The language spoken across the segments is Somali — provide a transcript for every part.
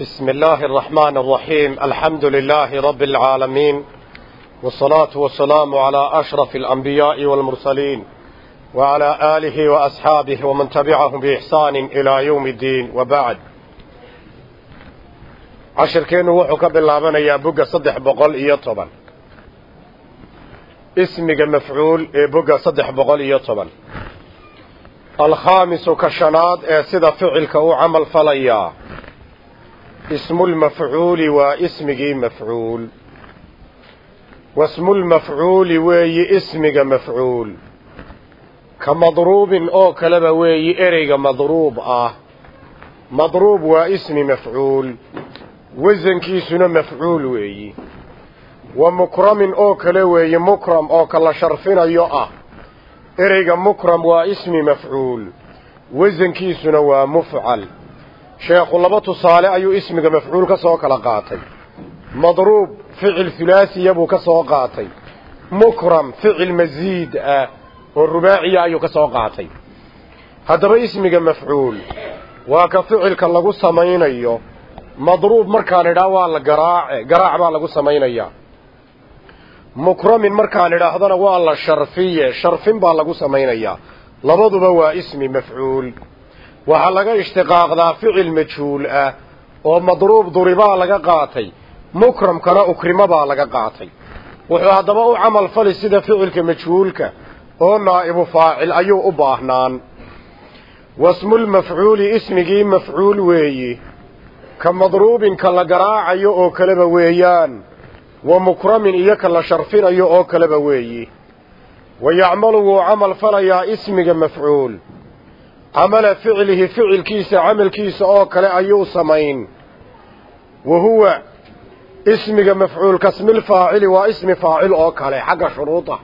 بسم الله الرحمن الرحيم الحمد لله رب العالمين والصلاة والسلام على أشرف الأنبياء والمرسلين وعلى آله وأصحابه ومن تبعهم بإحسان إلى يوم الدين وبعد عشر كينو وحو كبلابنا يا بقى صدح بقول إيطبا اسمك مفعول بقى صدح بقول إيطبا الخامس كشناد سيدا فعلك وعمل فليا اسم المفعول واسمك مفعول واسم المفعول وي اسمك مفعول كمضروب او كلمة وي اريق مضروب اه مضروب واسم مفعول وزن كيسنا مفعول وي ومكرم او كلا وي مكرم او كلا شرفنا يو اه اريق مكرم واسم مفعول وزن كيسنا ومفعل sheekhu laba tusaale ayuu ismiga mafcuul ka soo kala qaatay. Madruub ficil hulaasiya buu ka soo qaatay. Mukram ficil masiid ah oo rubaaciya ayuu ka soo qaatay. Haddaba ismiga mafcuul waa ka ficilka lagu samaynayo. Madruub markaan idhaa waa la garaace garaac baa lagu samaynayaa. Mukramin markaan idhaahdana waa la sharfiye sharfin baa lagu samaynayaa. Labaduba waa ismi mafcuul waxaa laga ishtiqaaqdaa ficil majhuul ah oo madruub duribaa laga qaatay mukramkana ukrimabaa laga qaatay. Wuxuu haddaba u camal fali sida ficilka majhuulka oo naa'ibu faacil ayuu u baahnaan. Wasmulmafcuuli ismigii mafcuul weeyi ka madruubinka la garaacayo oo kaleba weeyaan wa mukramin iyo ka la sharfinayo oo kaleba weeyi. Wa yacmalu wuu camal falayaa ismiga mafcuul camala ficlihi ficilkiisa camalkiisa oo kale ayuu samayn. Wa huwa ismiga mafcuul kasmilfaacili waa ismi faacil oo kale xagga shuruuda.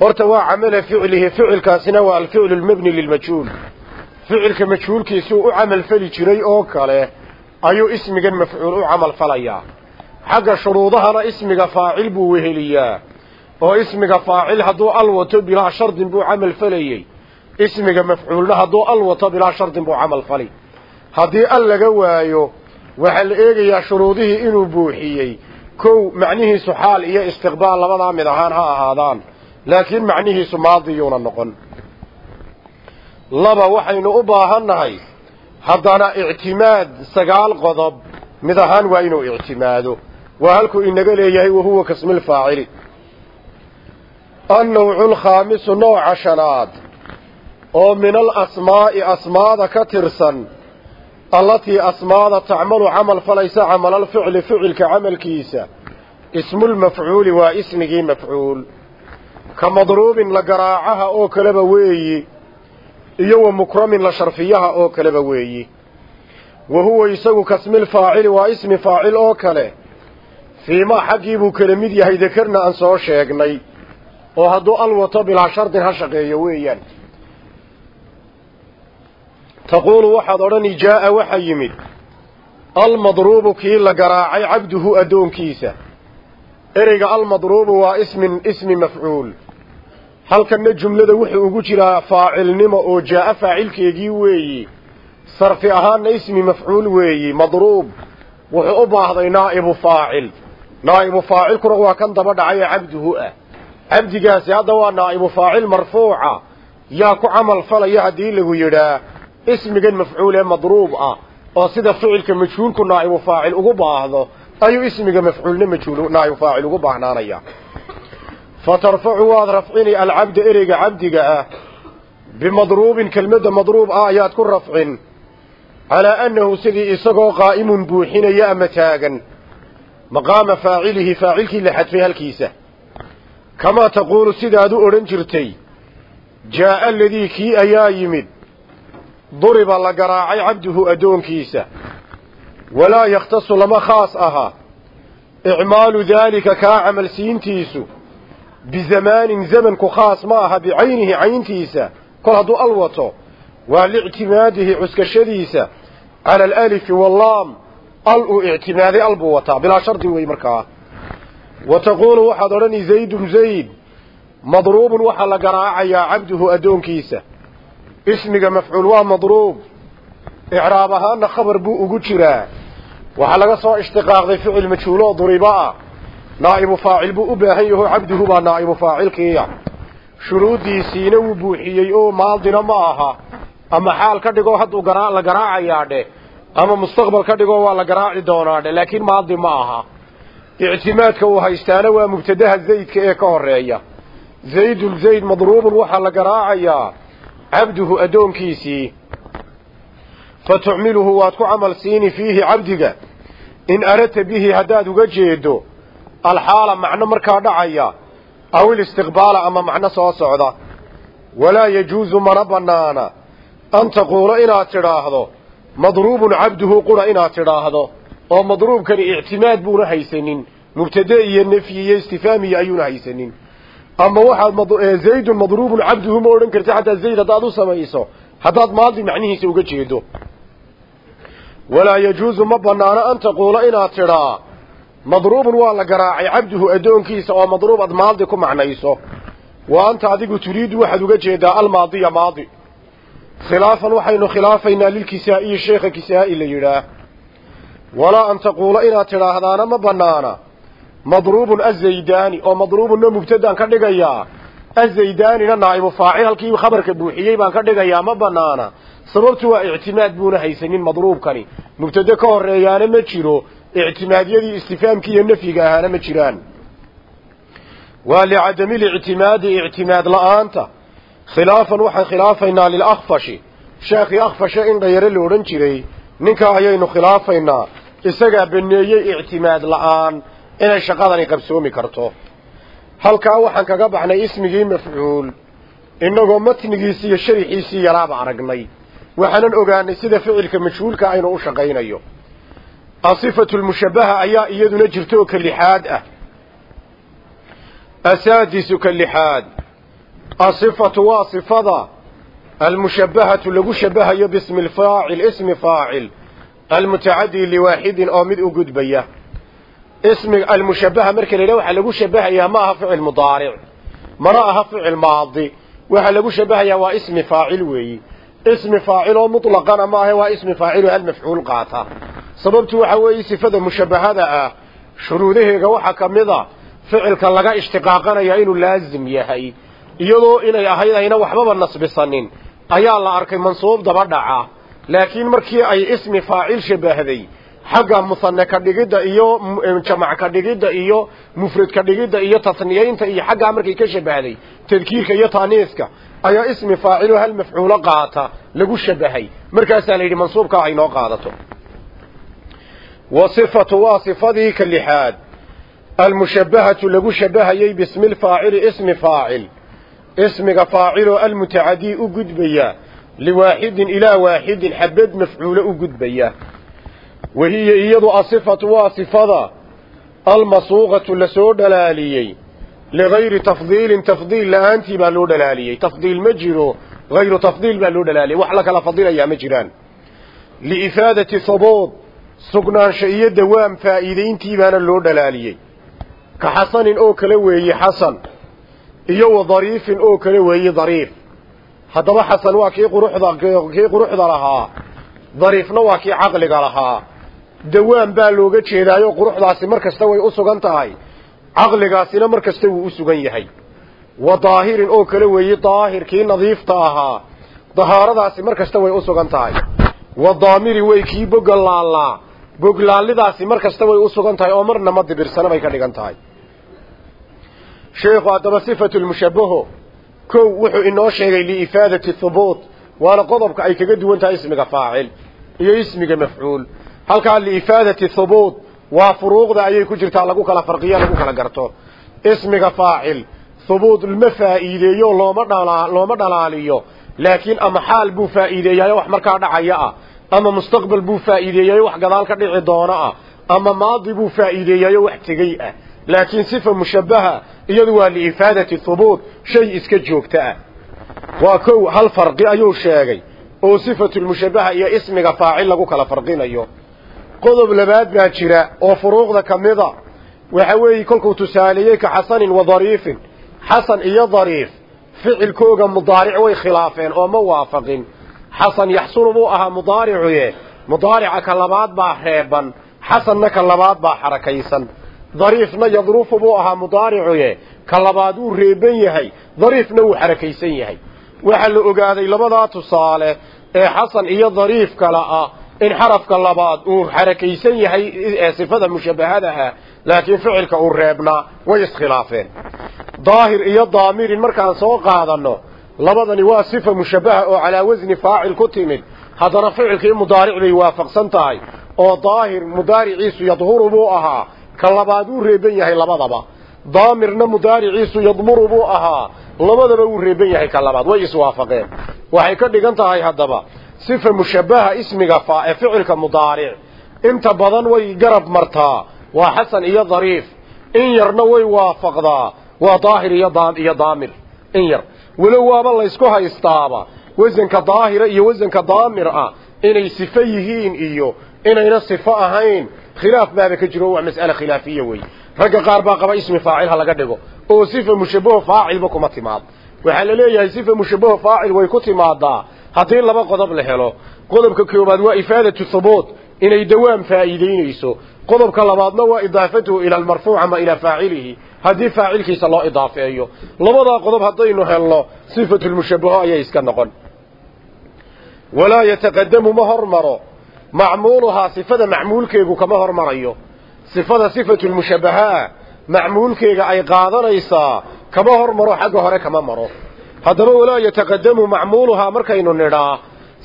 Horta waa camala ficlihi ficilkaasina waa alficlu lmabni lilmajhuul. Ficilka majhuulkiisuu u camal fali jiray oo kale ayuu ismigan mafcuul u camal falayaa. Xagga shuruudahana ismiga faacil buu weheliyaa. Oo ismiga faacil hadduu al wato bilaa shardin buu camal falayey ismiga mafcuulna hadduu al wato bilaa shardin buu camal fali. Haddii al laga waayo waxaa la eegayaa shuruudihii inuu buuxiyey. Kow macnihiisu xaal iyo istiqbaal labadaa mid ahaan ha ahaadaan. Laakiin macnihiisu maadiyuuna noqon. Laba waxaynu u baahannahay haddana ictimaad sagaal qodob mid ahaan waa inuu ictimaado. Waa halkuu inaga leeyahay wahuwa kasmilfaacili annawcu lkhaamisu nooca shanaad oo min alasmaa'i asmaada ka tirsan allatii asmaada tacmalu camal falaysa camalalficli ficilka camalkiisa ismulmafcuuli waa ismigii mafcuul. Ka madruubin la garaacaha oo kaleba weeyi iyo wa mukramin la sharfiyaha oo kaleba weeyi. Wa huwa isagu kasmilfaacili waa ismi faacil oo kale fiimaa xaggii buu kala mid yahay dakarna aan soo sheegnay oo hadduu al wato bilaa shardin ha shaqeeyo weeyaan taquulu waxaad odhani jaa'a waxa yimid. Almadruubu kii la garaacay cabduhu addoonkiisa. Ereyga almadruubu waa ismin ismi mafcuul. Halkanna jumlada wuxuu ugu jiraa faacilnimo oo jaa'a faacilkeegii weeyi. Sarfi ahaanna ismi mafcuul weeyi madruub. Wuxuu u baahday naa'ibu faacil. Naa'ibu faacilkuna waa kan daba dhacay ee cabduhu ah. Cabdigaasi hadda waa naa'ibu faacil marfuuca. Yaa ku camal falaya haddii lagu yidhaa ismigan mafcuul ee madruub ah oo sida ficilka majhuulku naa'ibu faacil ugu baahdo ayuu ismiga mafcuulna majhuul naa'ibu faacil ugu baahnaanaya. Fa tarfacu waad rafcini alcabda ereyga cabdiga ah bimadruubin kelmadda madruub ah ayaad ku rafcin calaa annahu sidii isagoo qaa'imun buuxinaya ama taagan maqaama faacilihi faacilkii la xadfay halkiisa. Kamaa taquulu sidaad u odhan jirtay jaa'a aladii kii ayaa yimid duriba la garaacay cabduhu addoonkiisa. Walaa yakhtasu lama khaas aha. Icmaalu daalika kaa camalsiintiisu. Bizamaanin zamanku khaas ma aha bicaynihi cayntiisa kol hadduu al wato. Waa liictimaadihi cuskashadiisa. Cala alalifi wallaam al uu ictimaaday al buu wataa. Bilaa shardin wey markaa. Wa taquulu waxaad odhani zaydun zayd. Madruubun waxaa la garaacayaa cabduhu addoonkiisa ismiga mafcuul waa madruub. Icraab ahaana khabar buu ugu jiraa. Waxaa laga soo ishtiqaaqday ficil majhuuloo duriba ah. Naa'ibu faacil buu u baahan yaho cabduhu baa naa'ibu faacilkiiya shuruuddiisiina wuu buuxiyey oo maadina ma aha. Ama xaal ka dhigoo hadduu la garaacayaa dhe? Ama mustaqbal ka dhigoo waa la garaaci doonaa dhe? Laakiin maadi ma aha. Ictimaadka uu haystaana waa mubtadaha zaydka ee ka horreeya zaydun zayd madruubun waxaa la garaacayaa cabduhu addoonkiisii fa tucmiluhu waad ku camal siini fiihi cabdiga in aradta bihi haddaad uga jeedo alxaala macno markaa dhacaya aw ilistiqbaala ama macno soo socda. Walaa yajuusu mana bannaana an taquula inaad tidhaahdo madruubun cabduhu qura inaad tidhaahdo oo madruubkani ictimaad buuna haysanin mubtade iyo nefyi iyo istifaamiya ayuuna haysanin ama waxaad zaydun madruubun cabduhu ma odhan karti xataa zayd haddaad u samayso. Haddaad maadi macnihiisa uga jeedo. Walaa yajuusu ma banaano an taquula inaad tidhaa madruubun waa la garaacay cabduhu addoonkiisa oo madruub ad maadi ku macnayso. Wa anta adigu turiidu waxaad uga jeedaa almaadiya maadi. Khilaafan waxaynu khilaafaynaa lilkisaa'iyi sheekha kisaa'i la yidhaah. Walaa an taquula inaad tidhaahdaana ma banaana madruubun azaydaani oo madruubunna mubtadaan ka dhigayaa azaydaanina naa'ibu faacil halkii khabarka buuxiyey baan ka dhigayaa ma banaana sababtu waa ictimaad buuna haysanin madruubkani mubtade ka horeeyaana ma jiro ictimaadyadii istifaamki iyo nafyiga ahaana ma jiraan waa licadami lictimaadi ictimaad la'aanta khilaafan waxaan khilaafaynaa lilakfashi sheekhii akfashe in dhayare la odhan jiray ninkaa ayaynu khilaafaynaa isagaa baneeyey ictimaad la'aan inay shaqadani qabsoomi karto. Halkaa waxaan kaga baxnay ismigii mafcuul. Inagoo matnigiisi iyo sharixiisii yaraaba aragnay. Waxaanan ogaanay sida ficilka majhuulka aynu u shaqaynayo. Asifatu lmushabaha ayaa iyaduna jirto oo ka lixaad ah. Asaadisu ka lixaad asifatu waa sifada. Almushabahatu lagu shabahayo bismi lfaacil ismi faacil. Almutacadi liwaaxidin oo mid u gudbaya ismi almushabaha marka la yidhaha waxaa lagu shabahayaa ma aha ficil mudaaric. Mana aha ficil maadi. Waxaa lagu shabahayaa waa ismi faacil weeyi. Ismi faacil oo mutlaqana ma ahe waa ismi faaciloo hal mafcuul qaata. Sababtu waxa weeye sifada mushabahada ah shuruudaheega waxaa ka mid a ficilka laga ishtiqaaqanaya inuu laazim yahay. Iyadoo inay ahayd ayna waxbaba nasbisanin ayaa la arkay mansuub daba dhaca. Laakiin markii ay ismi faacil shabahday xagga musane ka dhigidda iyo jamac ka dhigidda iyo mufrad ka dhigidda iyo tasniyaynta iyo xaggaa markay ka shabahday tadkiirka iyo taaniiska ayaa ismi faacilo hal mafcuulo qaata lagu shabahay. Markaasaa la yidhi mansuubkaa ay noo qaadato. Wa sifatu waa sifadii ka lixaad almushabahatu lagu shabahayey bismi lfaacili ismi faacil. Ismiga faaciloo almutacadii u gudbaya liwaaxidin ilaa waaxidin xabad mafcuulo u gudbaya wahiya iyadu asifatu waa sifada. Almasuuqatu la soo dhalaaliyey. Ligayri tafdiilin tafdiil la'aantii baa loo dhalaaliyey. Tafdiil ma jiro hayru tafdiil baa loo dhalaaliyey. Wax la kala fadilayaa ma jiraan. Liifaadati habood sugnaansho iyo dawaam faa'iidayntii baana loo dhalaaliyey. Ka xasanin oo kale weeye xasan iyo wa dariifin oo kale weeye dariif. Haddaba xasan waa kii quruxda lahaa. Dariifna waa kii caqliga lahaa dawaam baa looga jeedaayo quruxdaasi mar kasta way u sugan tahay. Caqligaasina mar kasta wuu u sugan yahay. Wa daahirin oo kale weeye daahir kii nadiifta ahaa. Dahaaradaasi mar kasta way u sugan tahay. Wa daamiri way kii boggalaallaa boglaallidaasi mar kasta way u sugan tahay oo marna ma dibirsana bay ka dhigan tahay. Sheekhu haddaba sifatu lmushabaho kow wuxuu inoo sheegay liifaadati thubuut waana qodobka ay kaga duwan tahay ismiga faacil iyo ismiga mafcuul halkaa liifaadati thubuut waa furuuqda ayay ku jirtaa lagu kala farqiyo lagu kala garto. Ismiga faacil thubuut ma faa'iideeyo looma dhala looma dhalaaliyo. Laakiin ama xaal buu faa'iideeyayo wax markaa dhacaya ah. Ama mustaqbal buu faa'iideeyayo wax gadaal ka dhici doona ah. Ama maadi buu faa'iideeyayo wax tegey ah. Laakiin sifa mushabaha iyadu waa liifaadati thubuut shay iska joogta ah. Waa kow hal farqi ayuu sheegay. Oo sifatulmushabaha iyo ismiga faacil lagu kala farqinayo qodob labaad baa jira oo furuuqda ka mida. Waxa weeye kolkuu tusaaleeyey ka xasanin wa dariifin. Xasan iyo dariif ficilkooga mudaaric way khilaafeen oo ma waafaqin. Xasan yaxsunu buu ahaa mudaaricuye mudaarica ka labaad baa reeban xasanna ka labaad baa xarakaysan. Dariifna yadrufu buu ahaa mudaaricuye ka labaad wuu reeban yahay dariifna wuu xarakaysan yahay. Waxaa la ogaaday labadaa tusaale ee xasan iyo dariif kala ah in xarafka labaad uu xarakaysan yahay ee sifada mushabahadaha laakiin ficilka uu reebnaa way iskhilaafeen. Daahir iyo daamirin markaan soo qaadano labadani waa sifa mushabaha oo calaa wasni faacil ku timid. Haddana ficilkii mudaaric bay waafaqsan tahay oo daahir mudaariciisu yadhuru buu ahaa. Ka labaad wuu reeban yahay labadaba. Daamirna mudaariciisu yadmuru buu ahaa. Labadaba wuu reeban yahay ka labaad. Way iswaafaqeen waxay ka dhigan tahay haddaba sifa mushabaha ismiga faa ee ficilka mudaaric. Inta badan way garab martaa waa xasan iyo dariif. In yarna way waafaqdaa waa daahir iyo daamir. In yar. Walow waaba laysku haystaaba wasanka daahira iyo wasanka daamir ah inay sifo yihiin iyo inayna sifo ahayn. Khilaaf baaba ka jiro waa mas'ale khilaafiya wey ragga qaar baa qaba ismi faacil ha laga dhigo oo sifa mushabaho faacilba kuma timaad waxaa la leeyahay sifa mushabaho faacil way ku timaadaa haddii laba qodob la helo qodobka koobaad waa ifaadatu thubuut inay dawaam faa'iideynayso qodobka labaadna waa idaafatuhu ila almarfuuc ama ilaa faacilihi haddii faacilkiisa loo idaafeeyo. Labadaa qodob haddaynu helno sifatu lmushabaho ayay iska noqon. Walaa yataqadamu ma hormaro. Macmuuluhaa sifada macmuulkeegu kama hormarayo. Sifada sifatu lmushabahaa macmuulkeega ay qaadanaysaa kama hormaro xagga hore kama maro. Haddaba walaa yataqadamu macmuuluhaa markaynu nidhaa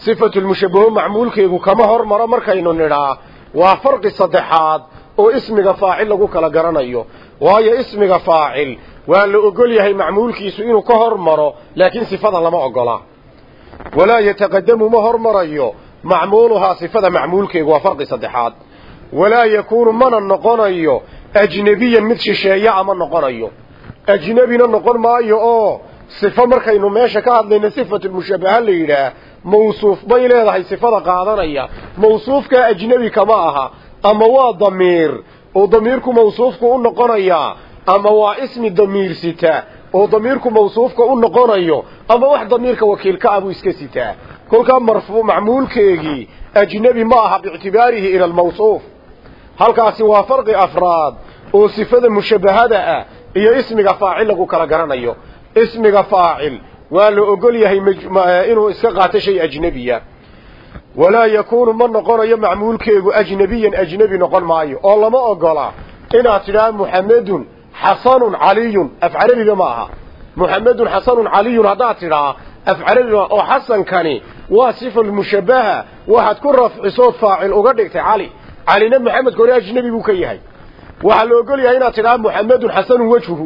sifatu lmushabaho macmuulkeegu kama hormaro markaynu nidhaa waa farqi saddexaad oo ismiga faacil lagu kala garanayo. Waayo ismiga faacil waa la ogol yahay macmuulkiisu inuu ka hormaro laakiin sifada lama ogola walaa yataqadamu ma hormarayo macmuuluhaa sifada macmuulkeegu waa farqi saddexaad. Walaa yakuunu mana noqonayo ajnebiyan mid shisheeya ama noqonayo ajnebina noqon maayo oo sifo markaynu meesha ka hadlayna sifatulmushabaha la yidhaah mawsuuf bay leedahay sifada qaadanaya. Mawsuufkaa ajnebi kama aha ama waa damiir oo damiirku mawsuufka u noqonayaa ama waa ismi damiir sita oo damiirku mawsuufka u noqonayo ama wax damiirka wakiilka ah buu iska sitaa kolkaa marfuu macmuulkeegii ajnebi ma aha biictibaarihi ila almawsuuf. Halkaasi waa farqi afraad oo sifada mushabahada ah iyo ismiga faacil lagu kala garanayo. Ismiga faacil waa la ogol yahay inuu iska qaato shay ajnebiya walaa yakuunu ma noqonayo macmuulkeegu ajnebiyan ajnebi noqon maayo. Oo lama ogola inaad tidhaha muxamedun xasanun caliyun af carabiga ma aha. Muxamedun xasanun caliyun haddaad tidhaa af carabiga oo xasankani waa sifa mushabaha waxaad ku rafcisood faacil uga dhigtay cali. Calina maxamedka hore ajnebi buu ka yahay waxaa la ogol yahay inaad tidhaha muxamedun xasanun wejhu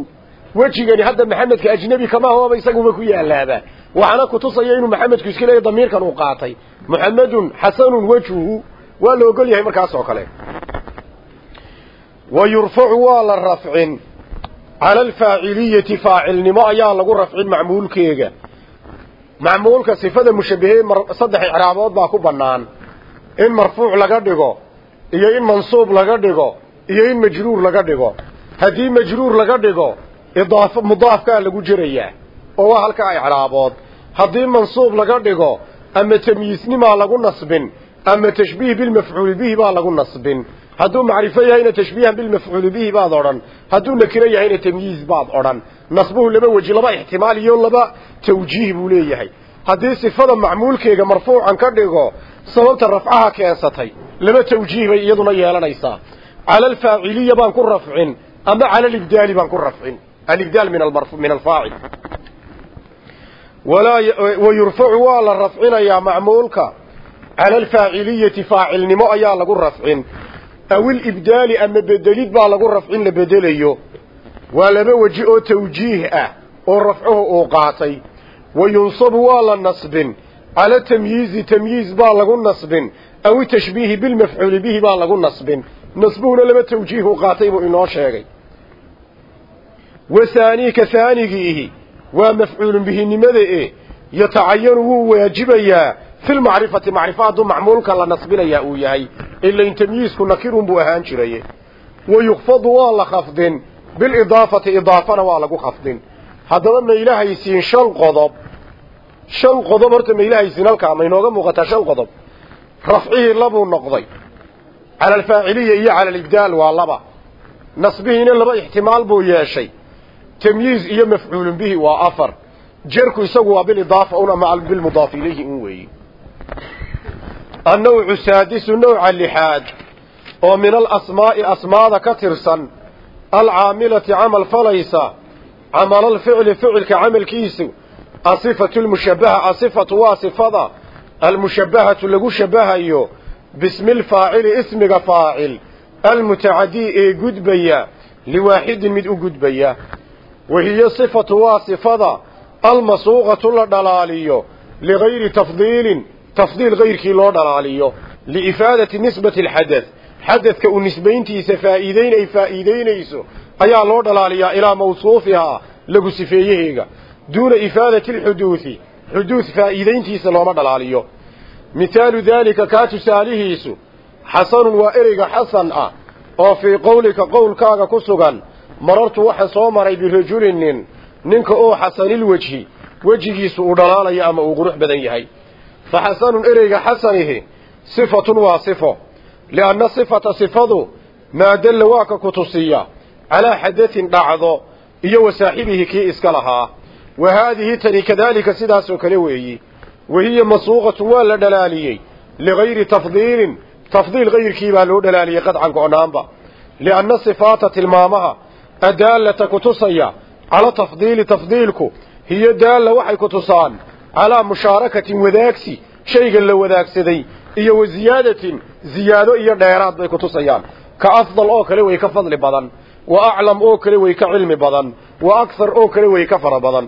wejigani hadda maxamedka ajnebi kama hooba isaguba ku yaalaaba waxaana kutusaya inuu maxamedku iska leeyahy damiirkan uu qaatay. Muxamedun xasanun wejhuhu waa la ogol yahay markaas oo kale. Wa yurfacu waa la rafcin. Cala alfaaciliyati faacilnimo ayaa lagu rafcin macmuulkeega. Macmuulka sifada mushabahee saddex icraabood baa ku bannaan. In marfuuc laga dhigo iyo in mansuub laga dhigo iyo in majruur laga dhigo. Haddii majruur laga dhigo idaaf mudaafkaa lagu jerayaa oo waa halkaa icraabood. Haddii mansuub laga dhigo ama tamyiisnimaa lagu nasbin ama tashbiih bilmafcuuli bihi baa lagu nasbin. Hadduu macrifo yahayna tashbiihan bilmafcuuli bihi baad odhan. Hadduu nakiro yahayna tamyiiz baad odhan. Nasbuhu laba weji laba ixtimaal iyo laba tawjiih buu leeyahay. Haddii sifada macmuulkeega marfuucan ka dhigo sababta rafcaha keensatay laba tawjiih bay iyaduna yeelanaysaa cala alfaaciliya baan ku rafcin ama cala alibdaali baan ku rafcin alibdaal min min alfaacil wayurfacu waa la rafcinayaa macmuulka cala alfaaciliyati faacilnimo ayaa lagu rafcin aw ilibdaali ama bedelid baa lagu rafcin la bedelayo waa laba weji oo tawjiih ah oo rafcuhu uu qaatay wa yunsabu waa la nasbin cala tamyiizi tamyiiz baa lagu nasbin aw itashbiihi bilmafcuuli bihi baa lagu nasbin nasbuhuna laba tawjiih uu qaatay buu inoo sheegay. Wa haaniika haanigiihi waa mafcuulun bihinimada e yatacayanu wuu waajibayaa fi lmacrifati macrifo hadduu macmuulka la nasbinayaa uu yahay ilain tamyiisku nakirun buu ahaan jiraye wa yukfadu waa la khafdin bilidaafati idaafana waa lagu khafdin. Haddaba ma ilahaysiin shan qodob shan qodob horta ma ilahaysiin halkaa ma inooga muuqataa shan qodob. Rafcihii labuu noqday cala alfaaciliya iyo cala alibdaal waa laba nasbihiina laba ixtimaal buu yeeshay tamyiiz iyo mafcuulun bihi waa afar jerku isagu waa bilidaafa un ama bilmudaaf ilayhi un weeye annawcu saadisu nawca lixaad oo min alasmaa'i asmaada ka tirsan alcaamilati camal falaysa camalalficli ficilka camalkiisu asifatu lmushabaha asifatu waa sifada almushabahatu lagu shabahayo bismi lfaacili ismiga faacil almutacadii ee gudbaya liwaaxidin mid u gudbaya. Wahiyo sifatu waa sifada almasuuqatu la dhalaaliyo ligayri tafdiilin tafdiil gayrkii loo dhalaaliyo. Liifaadati nisbati alxadad xadadka u nisbayntiisa faa'iideyn ay faa'iideynayso ayaa loo dhalaaliyaa ilaa mawsuufihaa lagu sifeeyaheega duuna ifaadati alxuduudi xuduud faa'iideyntiisa looma dhalaaliyo mithaalu daalika kaa tusaalihiisu xasanun waa ereyga xasan ah oo fii qowlika qowlkaaga ku sugan marartu waxaan soo maray birajulin nin ninka oo xasanilwejhi wejigiisu uu dhalaalayo ama uu qurux badan yahay. Fa xasanun ereyga xasanihi sifatun waa sifo lianna sifata sifadu maa dalla waa ka ku tusiya calaa xadatin dhacdo iyo wa kii iska lahaa. Wa haadihi tani kadaalika sidaasoo kale weeyi wahiya masuuqatun waa la dhalaaliyey ligayri tafdiilin tafdiil gayrkii baa loo dhalaaliyey qadcan go'naanba lianna sifaata tilmaamaha adaalata ku tusaya cala tafdiili tafdiilku hiyo daalla waxay ku tusaan calaa mushaarakatin wadaagsi shayga la wadaagsaday iyo wa ziyaadatin ziyaado iyo dheeraad bay ku tusayaan ka afdal oo kale way ka fadli badan wa aclam oo kale way ka cilmi badan wa akhar oo kale way ka fara badan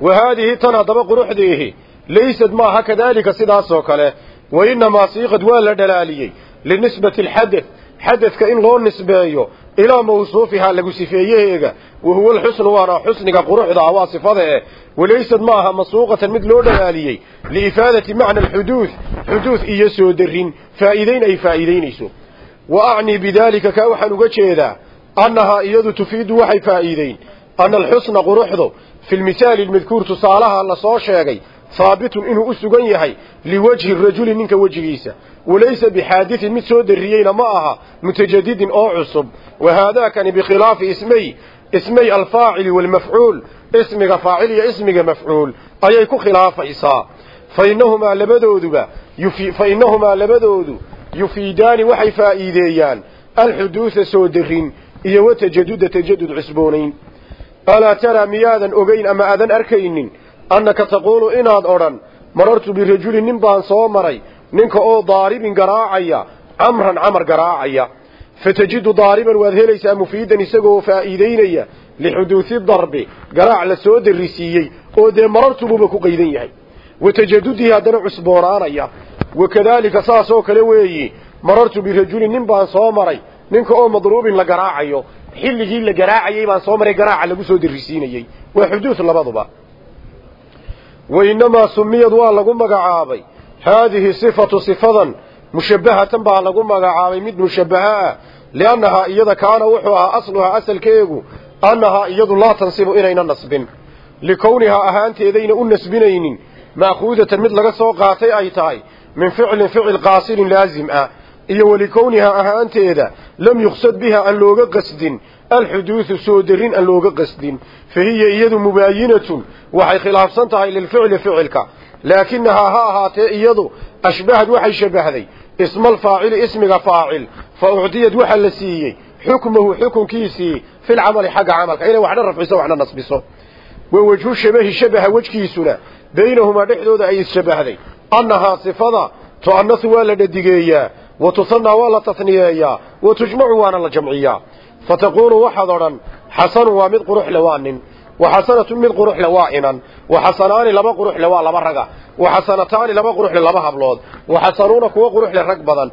wa haadihi tan haddaba quruxdiihi. Laysad maaha kadaalika sidaasoo kale. Wa innamaa siiqad waa la dhalaaliyey. Linisbati alxadad xadadka in loo nisbeeyo ilaa mawsuufihaa lagu sifeeyaheega wa huwa alxusnu waana xusniga quruxda ah waa sifada eh walaysad ma aha masuuqatan mid loo dhalaaliyey. Liifaadati macna alxuduud. Xuduud iyo soo darin faa'iideyn ay faa'iideynayso wa fi lmithaali lmadkuur tusaalaha la soo sheegay haabitun inuu u sugan yahay liwajhi rajuli ninka wejigiisa walaysa bixaadithin mid soo darriyeyna ma aha mutajadidin oo cusub wa haadaakani bikhilaafi ismay ismay alfaacili waalmafcuul ismiga faacil iyo ismiga mafcuul ayay ku khilaafaysaa fainahumaa labadooduba fainahumaa labadoodu yufiidaani waxay faa'iideeyaan alxuduuda soo darin iyo watajaduda tajadud cusboonayn alaa taraa miyaadan ogeyn ama aadan arkaynin annaka taquulu inaad odhan marartu birajulin nin baan soo maray ninka oo daaribin garaacaya camran camar garaacaya fatajidu daariban waad helaysaa mufiidan isagoo faa'iideynaya lixuduudi darbi garaac la soo darrisiiyey oo dee marartubuuba ku qaydan yahay watajadudii haddana cusboonaanaya wakadaalika saasoo kale weeyi marartu birajulin nin baan soo maray ninka oo madruubin la garaacayo xilligii la garaacayey baan soo maray garaaca lagu soo darrisiinayey waa xuduud labaduba. Wa innamaa sumiyad waa lagu magacaabay. Haadihi sifatu sifadan mushabbahatan baa lagu magacaabay mid mushabbaha ah. Liannahaa iyada kaana wuxuu ahaa asluhaa asalkeegu annahaa iyadu laa tansibu inayna nasbin. Likownihaa ahaanteedayna u nasbinaynin. Ma'khuudatan mid laga soo qaatay ay tahay min ficlin ficil qaasirin laasim ah iyo walikownihaa ahaanteeda lam yuqsad biha aan looga qasdin. Alxuduudu soo darin aan looga qasdin. Fa hiya iyadu mubaayinatun waxay khilaafsan tahay lilficli ficilka. Laakinahaa ha ahaatee iyadu ashbahad waxay shabbahday isma alfaacili ismiga faacil. Fa ucdiyad waxa la siiyey. Xukmahu xukunkiisii filcamali xagga camalka. Inay waxna rafciso waxna nasbiso. Wa wejhu shabahi shabaha wejkiisuna baynahumaa dhexdooda ay isshabahday annahaa sifada tu'anasu waa la dhadigeeyaa wa tusanaa waa la tasniyeeyaa wa tujmacu waana la jamciyaa fataquulu waxaad odhan xasanun waa mid quruxle waa nin wa xasanatun mid quruxle waa inan wa xasanaani laba quruxle waa laba raga wa xasanataani laba quruxle laba hablood wa xasanuuna kuwa quruxle rag badan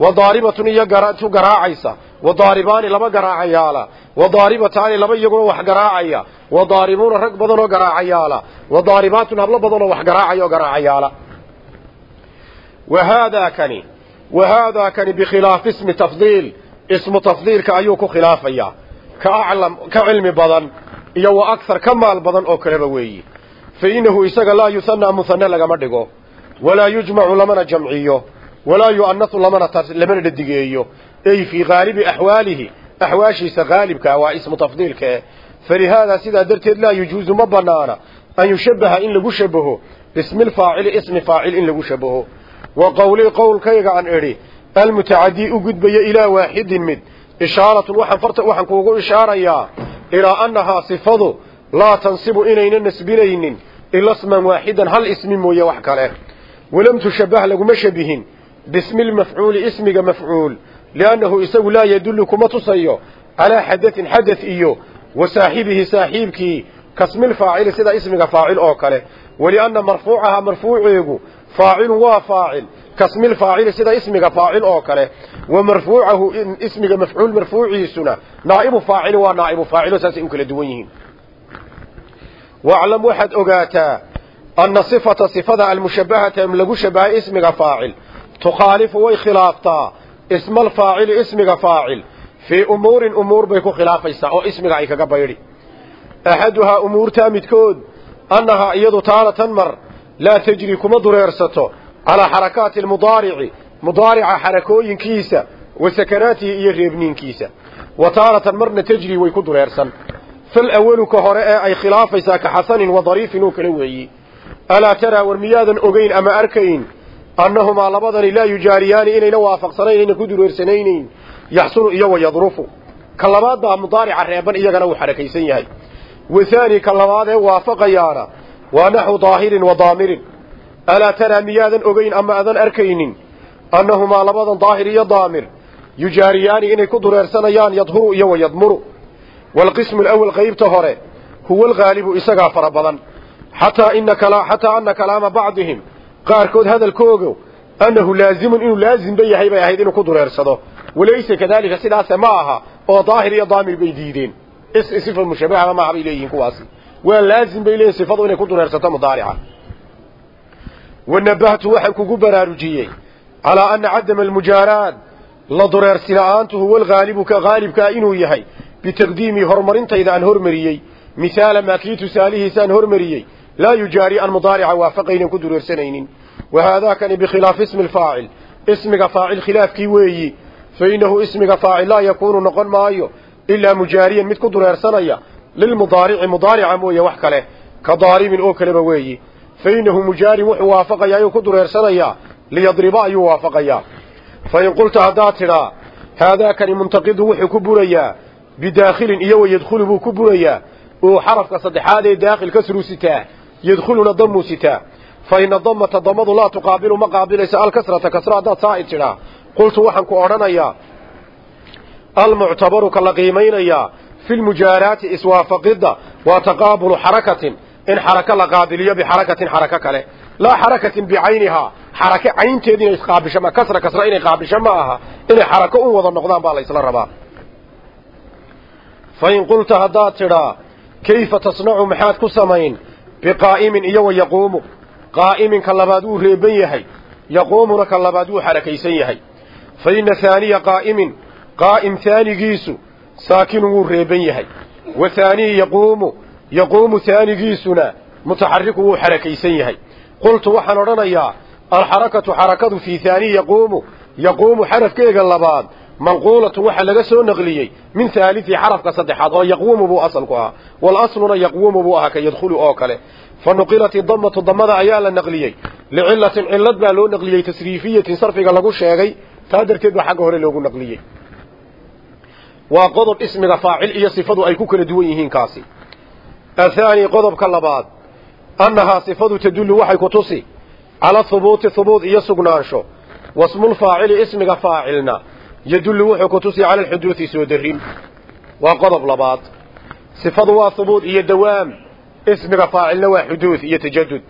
wa xasanaatin kuwa quruxle hablo badan kamaa taquulu si aad u odhanaysid fi ismi lfaacili daaribun waa garaace wa daaribatun iyo tu garaacaysa wa daaribaani laba garaacayaala wa daaribataani laba iyaguna wax garaacaya wa daaribuuna rag badan oo garaacayaala wa daaribaatun hablo badan oo wax garaacaya oo garaacayaala wa haadaakani wa haadaakani bikhilaafi ismi tafdiil ismu tafdiilka ayuu ku khilaafayaa ka aclam ka cilmi badan iyo wa akhar ka maal badan oo kaleba weeyi fa innahu isaga laa yuhanna muhanna lagama dhigo walaa yujmacu lamana jamciyo walaa yu'anasu lamana dhadigeeyo ay fii haalibi axwaalihi axwaashiisa haalibkaa waa ismu tafdiilkae falihaadaa sidaa darteed laa yujuusu ma banaana an yushabbaha in lagu shabaho bismi lfaacili ismi faacil in lagu shabaho wa qowlii qowlkayga aan idhi almutacadii u gudbaya ilaa waaxidin mid. Ishaaratun waxaan kuugu ishaarayaa ilaa annahaa sifadu laa tansibu inayna nasbinaynin ila sman waaxidan hal ismi mooye wax kale. Walam tushabbah laguma shabihin bismi lmafcuuli ismiga mafcuul. Liannahu isagu laa yadullu kuma tusayo. Calaa xadatin xadath iyo wa saaxibihi saaxiibkii. Kasmilfaacili sida ismiga faacil oo kale. Walianna marfuucaha marfuuceegu faacilun waa faacil. Kasmilfaacili sida ismiga faacil oo kale. Wa marfuucahu ismiga mafcuul marfuuciisuna naa'ibu faacili waa naa'ibu faacilo saasay u kala duwan yihiin. Waclam waxaad ogaataa anna sifata sifada almushabbahata lagu shabahay ismiga faacil tukhaalifu way khilaaftaa. Isma alfaacili ismiga faacil. Fii umuurin umuur bay ku khilaafaysaa oo ismiga ay kaga baydhi axaduhaa umuurtaa midkood annahaa iyadu taaratan mar laa tajri kuma dureersato. Calaa xarakaati almudaarici mudaarica xarakooyinkiisa wa sakanaatihi iyo reebniinkiisa. Wa taaratan marna tajri way ku dureersan. Fal awalu ka hore ee ay khilaafaysaa ka xasanin wa dariifin oo kale weeyi. Alaa taraa war miyaadan ogeyn ama arkayn annahumaa labadani laa yujaariyaani inayna waafaqsanayn inayna ku dureersanaynayn yaxsunu iyo wa yadrufu ka labaad baa mudaarica reeban iyagana uu xarakaysan yahay wathaani ka labaad ee waafaqayaana waa naxwu daahirin wa daamirin alaa taraa miyaadan ogeyn ama adan arkaynin annahumaa labadan daahir iyo daamir yujaariyaani inay ku dureersanayaan yadhuru iyo wa yadmuru waalqismu alawal qaybta hore huwa alghaalibu isagaa fara badan xataa ina xataa ana kalaama bacdihim qaarkood hadalkooga annahu laazimun inuu laazimba yahay bay ahayd inuu ku dureersado. Walaysa kadaalika sidaase ma aha oo daahir iyo daamir bay diideen. Sifa mushabahaba maaha bay leeyihiin kuwaasi. Waa laazim bay leeyihiin sifadu inay ku dureersato mudaarica. Wanabahtu waxaan kugu baraarujiyey calaa ana cadama almujaaraad la dureersi la'aantu huwa alghaalibu ka haalibkaa inuu yahay bitaqdiimii horumarintayda aan hormariyey laa yujaari an mudaarica waafaqaynan ku dureersanaynin. Wa haadaakani bikhilaafi ismi alfaacil. Ismiga faacil khilaafkii weeyi fa innahu ismiga faacil laa yakuunu noqon maayo ilaa mujaariyan mid ku dureersanaya. Lilmudaarici mudaarica mooye wax kale ka daaribin oo kaleba weeyi. Fa innahu mujaarin wuxuu waafaqayaa ayuu ku dureersanayaa liyadriba ayuu waafaqayaa fa in qulta haddaad tidhaa haadaakani muntaqidu wuxuu ku burayaa bidaakhilin iyo wa yadkhulu buu ku burayaa oo xarafka saddexaad ee daakhil kasruu sitaa yadkhuluna damuu sitaa fa ina damata damadu laa tuqaabilu ma qaabilayso alkasrata kasro haddaad saa'id tidhaa. Qultu waxaan ku odhanayaa almuctabaru ka la qiimaynayaa fi lmujaaraati iswaafaqidda waa taqaabulu xarakatin in xarako la qaabiliyo bixarakatin xarako kale. Laa xarakatin bicaynihaa. Xarake caynteed inay isqaabisho ma kasra kasra inay qaabisho ma aha. Inay xarako u wada noqdaan baa la isla rabaa. Fa in qulta haddaad tidhaa kayfa tasnacu? Maxaad ku samayn biqaa'imin iyo wa yaquumu qaa'imin ka labaad wuu reeban yahay yaquumuna ka labaad wuu xarakaysan yahay fa ina haaniya qaa'imin qaa'im haanigiisu saakinun wuu reeban yahay wa haaniyi yaquumu yaquumu haanigiisuna mutaxariku wuu xarakaysan yahay qultu waxaan odhanayaa alxarakatu xarakadu fii haaniyi yaquumu yaquumu xarafkeega labaad manquulatu waxaa laga soo naqliyey min haalii xarafka saddexaad oo yaqwumu buu asalku ahaa. Walasluna yaqwumu buu ahaa ka yadkhulu oo kale. Fa nuqilat idamatu damada ayaa la naqliyey. Licilatin cilad baa loo naqliyey tasriifiyatin sarfiga lagu sheegay. Taa darteed baa xagga hore loogu naqliyey. Waa qodob ismiga faacil iyo sifadu ay ku kala duwan yihiin kaasi. Athaani qodobka labaad. Annahaa sifadu tadullu waxay ku tusi. Cala hubuuti hubuud iyo sugnaansho. Wasmulfaacili ismiga faacilna yadullu wuxuu ku tusi cala alxuduudi soo darin. Waa qodob labaad. Sifadu waa hubuud iyo dawaam ismiga faacilna waa xuduud iyo tajadud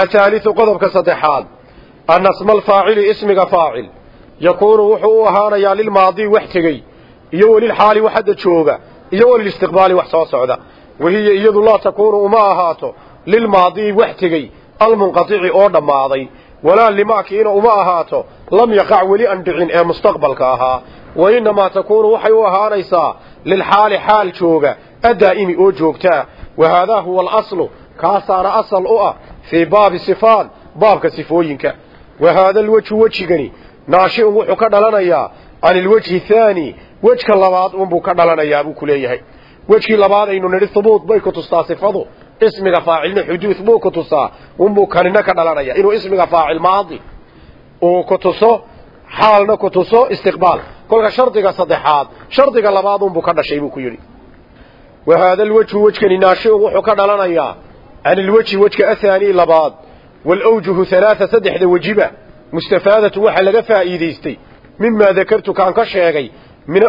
athaaliu qodobka saddexaad. Anna sma alfaacili ismiga faacil. Yakuunu wuxuu u ahaanayaa lilmaadii wax tegey iyo welilxaali wax hadda jooga iyo welilistiqbaali wax soo socda. Wahiya iyadu laa takuunu uma ahaato lilmaadii wax tegey almunqatici oo dhammaaday walaa limaakiina uma ahaato. Lam yaqac weli aan dhicin ee mustaqbalka ahaa. Wa innamaa takuunu waxay u ahaanaysaa lilxaali xaal jooga addaa'imi oo joogtaa wa haadaa huwa alaslu kaasaana asal u ah fii baabi sifaat baabka sifooyinka. Wa haada alwejhu wejigani naashi'un wuxuu ka dhalanayaa can ilwejhi thaani wejka labaad unbuu ka dhalanayaa buu ku leeyahay. Wejkii labaad aynu nidhi hubuut bay ku tustaa sifadu ismiga faacilna xuduud buu ku tusaa unbuu kanina ka dhalanaya. Inuu ismiga faacil maadi uu ku tuso xaalna ku tuso istiqbaal. Kolka shardiga saddexaad shardiga labaad unbuu ka dhashay buu ku yidhi. Wa haada alwejhu wejkani naashi'un wuxuu ka dhalanayaa can ilwejhi wejka athaanii labaad waalawjuhu halaaa saddexda wejiba mustafaadatu waxaa laga faa'iidaystay mimaa dakartu kaan ka sheegay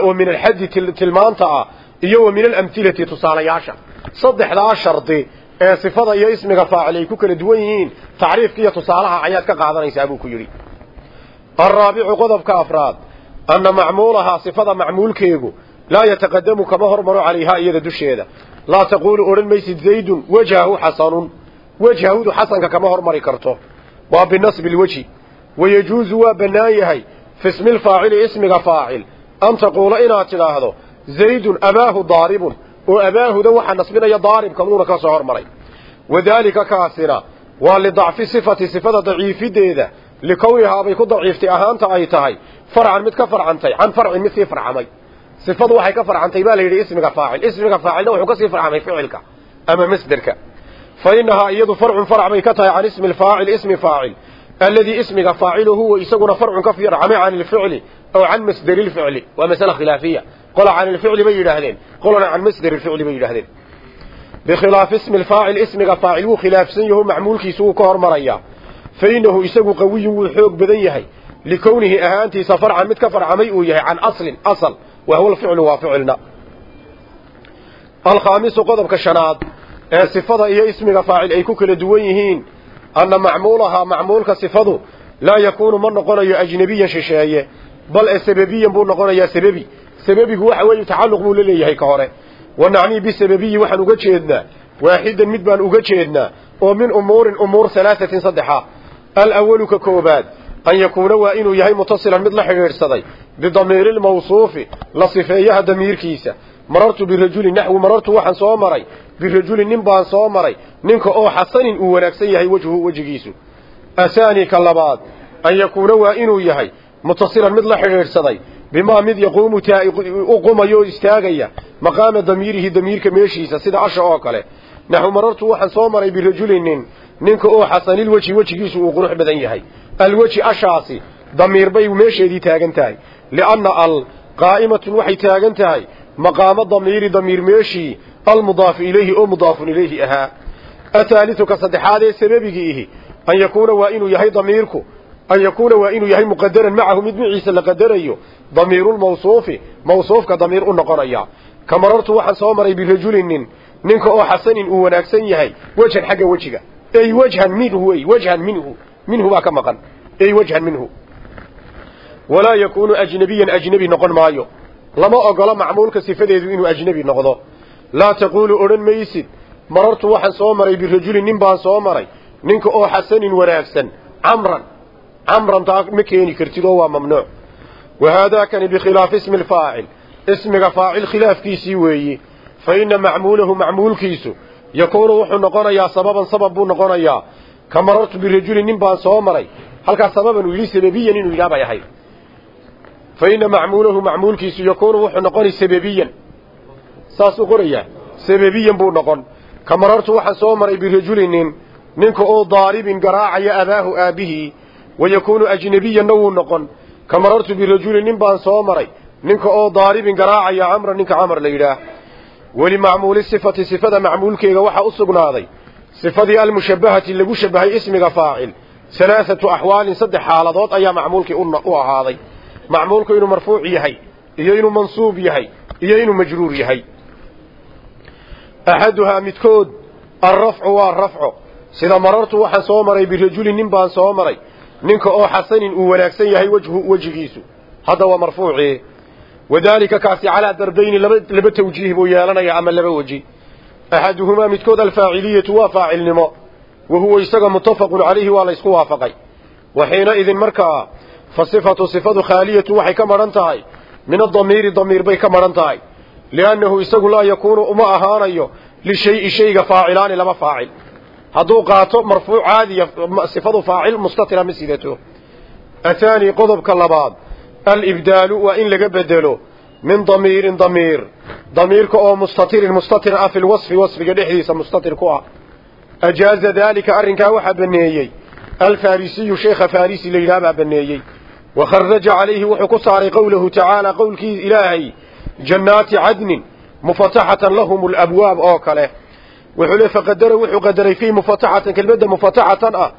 oo min alxaddi tilmaanta ah iyo wa min alamhilati tusaalayaasha saddexdaa shardi ee sifada iyo ismiga faacil ay ku kala duwan yihiin tacriifka iyo tusaalaha ayaad ka qaadanaysaa buu ku yidhi. Alraabicu qodobka afraad anna macmuulahaa sifada macmuulkeegu laa yataqadamu kama hormaro calayhaa iyada dusheeda. Laa taquulu odhan maysid zaydun wajhahu xasanun. Wejhahudu xasanka kama hormari karto. Waa binasbi lwejhi wayajuusu waa bannaan yahay. Fi ismi lfaacili ismiga faacil. An taquula inaad tidhaahdo zaydun abaahu daaribun oo abaahuda waxaa nasbinaya daaribkamuuna ka soo hormaray. Wadaalika kaasina waa lidacfi sifati sifada daciifideeda likownihaa bay ku daciiftay ahaanta ay tahay farcan mid ka farcantay can farcin mid sii farcamay. Sifadu waxay ka farcantay baa la yidhi ismiga faacil. Ismiga faacilna wuxuu ka sii farcamay ficilka ama masderka fa iyadu farcun farc bay ka tahay can ismi lfaacil ismi faacil. Alladii ismiga faacilu huwa isaguna farcun ka farcamay can ilficli aw can masderi lficli waa masale khilaafiya qola can ilficli bay yidhaahdeen qolana can masderi lficli bay yidhahdeen bikhilaafi ismi lfaacil ismiga faacil wuu khilaafsan yaho macmuulkiisu wuu ka hormarayaa fa inahu isagu qawiyun wuu xoog badan yahay likownihi ahaantiisa farcan mid ka farcamay uu yahay can aslin asal wa huwa alficlu waa ficilna alkhaamisu qodobka shanaad ee sifada iyo ismiga faacil ay ku kala duwan yihiin anna macmuulahaa macmuulka sifadu laa yakuunu ma noqonayo ajnebiyan shisheeye bal sababiyan buu noqonayaa sababi sababigu waxa weeye tacalluq buu la leeyahay ka hore. Wa nacnii bisababiyi waxaan uga jeednaa waaxidan mid baan uga jeednaa oo min umuurin umuur halaahatin saddexa. Alawalu ka koobaad an yakuuna waa inuu yahay mutasilan mid la xidhiidhsaday bidamiiri lmawsuufi la sifeeyaha damiirkiisa. Marartu birajulin naxwi marartu waxaan soo maray birajulin nin baan soo maray ninka oo xasanin uu wanaagsan yahay wejhu wejigiisu. Ahaani ka labaad an yakuuna waa inuu yahay mutasilan mid la xidhiidhsaday bimaa mid yaquumu u qumayo oo istaagaya maqaama damiirihi damiirka meeshiisa sida asha oo kale naxwi marartu waxaan soo maray birajulin nin ninka oo xasanilweji wejigiisu uu qurux badan yahay alweji ashaasi damiir bay meesheedii taagan tahay lianna al qaa'imatun waxay taagan tahay maqaamo damiiri damiir meeshii almudaafu ilayhi oo mudaafun ilayhi ahaa athaalitu ka saddexaad ee sababigii ihi an yakuuna waa inuu yahay damiirku an yakuuna waa inuu yahay muqadaran macahu mid maciisa la qadarayo damiirulmawsuufi mawsuufka damiir u noqonaya ka marartu waxaan soo maray birajulin nin ninka oo xasanin uu wanaagsan yahay wejhan xagga wejiga ey wajhan minhu ey wajhan minhu minhu baa ka maqan ey wajhan minhu walaa yakuunu ajnabiyan ajnebi noqon maayo lama ogola macmuulka sifadeedu inuu ajnebi noqdo laa taquulu odhan maysid marartu waxaan soo maray birajulin nin baan soo maray ninka oo xasanin wanaagsan camran camran taa ma keeni kartid oo waa mamnuuc wa haadaakani bikhilaafi ismi lfaacil ismiga faacil khilaafkiisii weeyi fa ina macmuulahu macmuulkiisu yakuunu wuxuu noqonayaa sababan sabab buu noqonayaa ka marartu birajulin nin baan soo maray halkaas sababan uu yidhi sababiyan inuu yidhaha bay ahayd fa ina macmuulahu macmuulkiisu yakuunu wuxuu noqonay sababiyan saasuu qorayaa sababiyan buu noqon ka marartu waxaan soo maray birajulin nin ninka oo daaribin garaacaya abaahu aabbihii wayakuunu ajnebiyanna wuu noqon ka marartu birajulin nin baan soo maray ninka oo daaribin garaacaya camra ninka camar la yidhaah walimacmuuli sifati sifada macmuulkeega waxaa u sugnaaday sifadii almushabbahati lagu shabahay ismiga faacil halaathatu axwaalin saddex xaaladood ayaa macmuulkii u ahaaday macmuulku inuu marfuuc yahay iyo inuu mansuub yahay iyo inuu majruur yahay axaduhaa midkood alrafcu waa rafco sida marartu waxaan soo maray birajulin nin baan soo maray ninka oo xasanin uu wanaagsan yahay wejhu wejigiisu. Hadda waa marfuucii wadaalika kaasi calaa darbayni laba laba tawjiih buu yeelanaya ama laba weji. Axaduhumaa midkood alfaaciliyatu waa faacilnimo. Wa huwa isaga muttafaqun calayhi waa la ysku waafaqay. Wa xiinaidin markaa fa sifatu sifadu khaaliyatu waxay ka madhan tahay. Min adamiiri damiir bay ka madhan tahay. Liannahu isagu laa yakuunu uma ahaanayo lishayi shayga faacilaani laba faacil hadduu qaato marfuuc caadiya sifadu faacil mustatira ma sidato. Athaani qodobka labaad alibdaalu waa in laga bedelo min damiirin damiir. Damiirka oo mustatirin mustatir ah fi lwasfi wasfiga dhexdiisa mustatir ku ah. Ajaaza daalika arrinkaa waxaa baneeyey. Alfarisiyu sheekha farisi la yidhaha baa baneeyey wakharaja calayhi wuxuu ku saaray qowlahu tacaala qowlkii ilaahay jannaati cadnin mufataxatan lahum alabwaab oo kale wuxuu le faqadara wuxuu qadaray fii mufataxatan kelmadda mufataxatan ah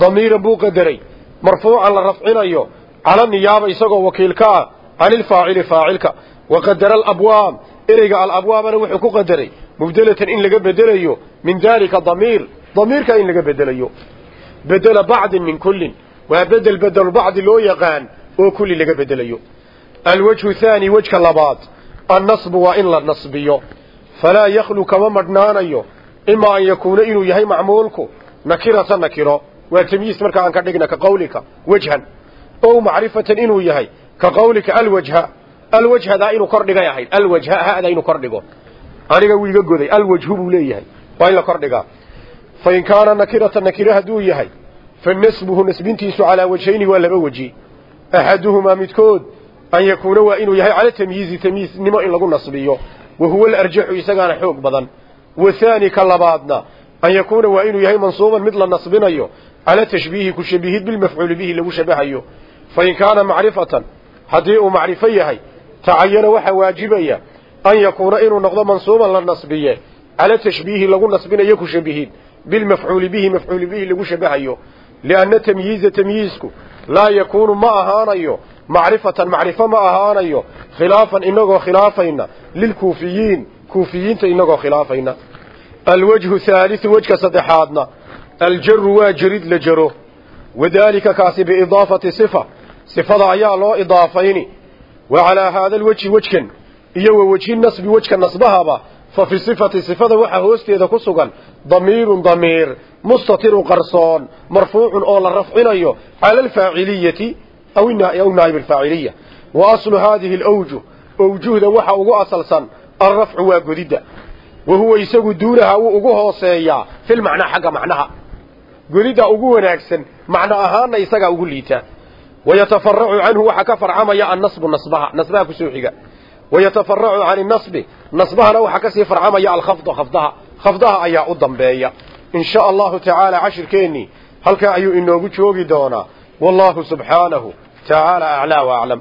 damiiran buu qadaray marfuucan la rafcinayo cala niyaaba isagoo wakiil ka ah can ilfaacili faacilka. Waqadara alabwaab ereyga alabwaabana wuxuu ku qadaray mubdelatan in laga bedelayo min daalika damiir damiirka in laga bedelayo. Bedela bacdin min kullin waa bedel bedelu loo yaqaan oo kulli laga bedelayo. Alwajhu thaani wejka labaad annasbu waa in la nasbiyo. Falaa yakhlu kama madhnaanayo imaa an yakuuna inuu yahay macmuulku nakirata nakiro. Waa tamyiis marka aan ka dhigna ka qawlika wejhan ow macrifatan inuu yahay ka qawlika alwajha. Alwajhadaa inuu kordhigay ahayd alwajha hada inuu kordhigo aniga wuu iga goday alwajhu buu leeyahay waa in la kordhigaa fain kaana nakirata nakiro hadduu yahay fa nasbuhu nasbintiisu calaa wajhayni waa laba weji axaduhumaa midkood an yakuuna waa inuu yahay cala tamyiizi tamyiiznimo in lagu nasbiyo. Wa huwa alarjaxu isagaana xoog badan wathaani ka labaadna an yakuuna waa inuu yahay mansuuban mid la nasbinayo cala tashbiihi ku shabihid bilmafcuuli bihi lagu shabahayo. Fain kaana macrifatan haddii uu macrifo yahay tacayana waxaa waajibaya an yakuuna inuu noqdo mansuuban la nasbiye cala tashbiihi lagu nasbinayo ku shabihid bilmafcuuli bihi mafcuuli bihi lagu shabahayo. Lianna tamyiiza tamyiizku laa yakuunu ma ahaanayo macrifatan macrifo ma ahaanayo khilaafan inagoo khilaafayna lilkuufiyiin kuufiyiinta inagoo khilaafayna. Alwajhu thaalithu wejka saddexaadna. Aljaru waa jarid la jaro. Wadaalika kaasi biidaafati sifa. Sifada ayaa loo idaafayni. Wa calaa haada alwejhi wejkan iyo wa wejhi nasbi wejka nasbahaba. Fa fi sifati sifada waxaa hoosteeda ku sugan. Damiirun damiir mustatirun qarsoon marfuucun oo la rafcinayo. Cala alfaaciliyati aw naa'ib alfaaciliya wa aslu haadihi alawjuh awjuhda waxa ugu asalsan alrafcu waa godidda. Wa isagu duunaha wuu ugu hooseeyaa filmacnaa xagga macnaha. Godidda ugu wanaagsan macno ahaanna isagaa ugu liitaa wayatafaracu canhu waxaa ka farcamaya annasbu nasbaha nasbaha ku soo xiga. Wayatafaracu can inasbi nasbahana waxaa ka sii farcamaya alkhafdu khafdaha. Khafdaha ayaa u dambeeya. In sha allahu tacaala cashirkeennii halkaa ayuu inoogu joogi doonaa. Wallahu subxaanahu tacaala aclaa waaclam